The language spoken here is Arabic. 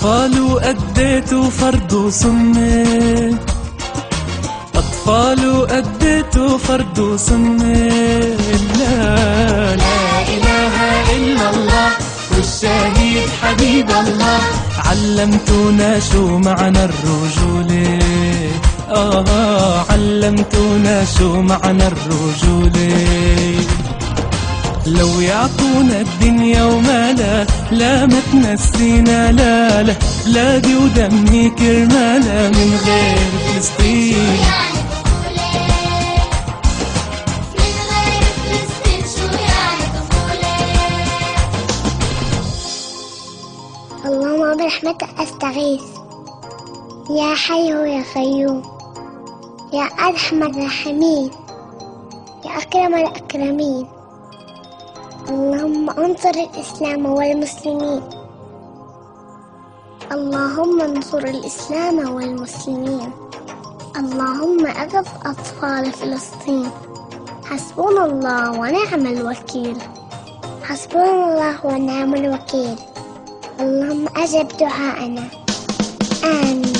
أطفال أديتوا فرض وسنة أطفال أديتوا فرض وسنة لا لا إله إلا الله والشهيد حبيب الله. علمتونا شو معنى الرجولة آه علمتونا شو معنى الرجولة لو يعطونا الدنيا ومالا لا ما تنسينا لا لا بلادي ودمي كرمالا من غير فلسطين. اللهم برحمتك أستغيث. يا حي يا قيوم. يا أرحم الراحمين. يا أكرم الأكرمين. اللهم انصر الإسلام والمسلمين. اللهم انصر الإسلام والمسلمين. اللهم أغث أطفال فلسطين. حسبنا الله ونعم الوكيل. حسبنا الله ونعم الوكيل. اللهم أجب دعاءنا. آمين.